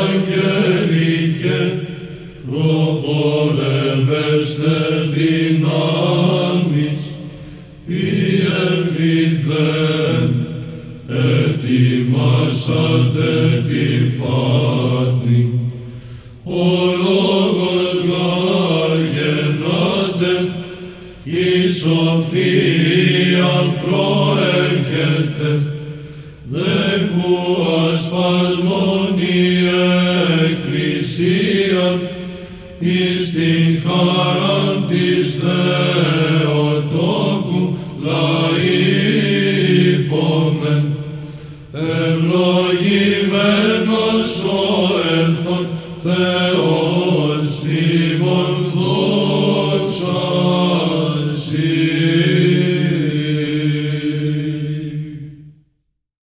Αγγελικέ, προπορεύεστε δυνάμεις, η εμβήθεν, ετοιμάσατε τη φάτνη, ο λόγος γάρ γεννάται, η σοφία προέρχεται, δέχου ασπασμόν η Εκκλησία, εις την χαράν της Θεοτόκου λαίπομεν. Ευλογημένος ο έλθον Θεός,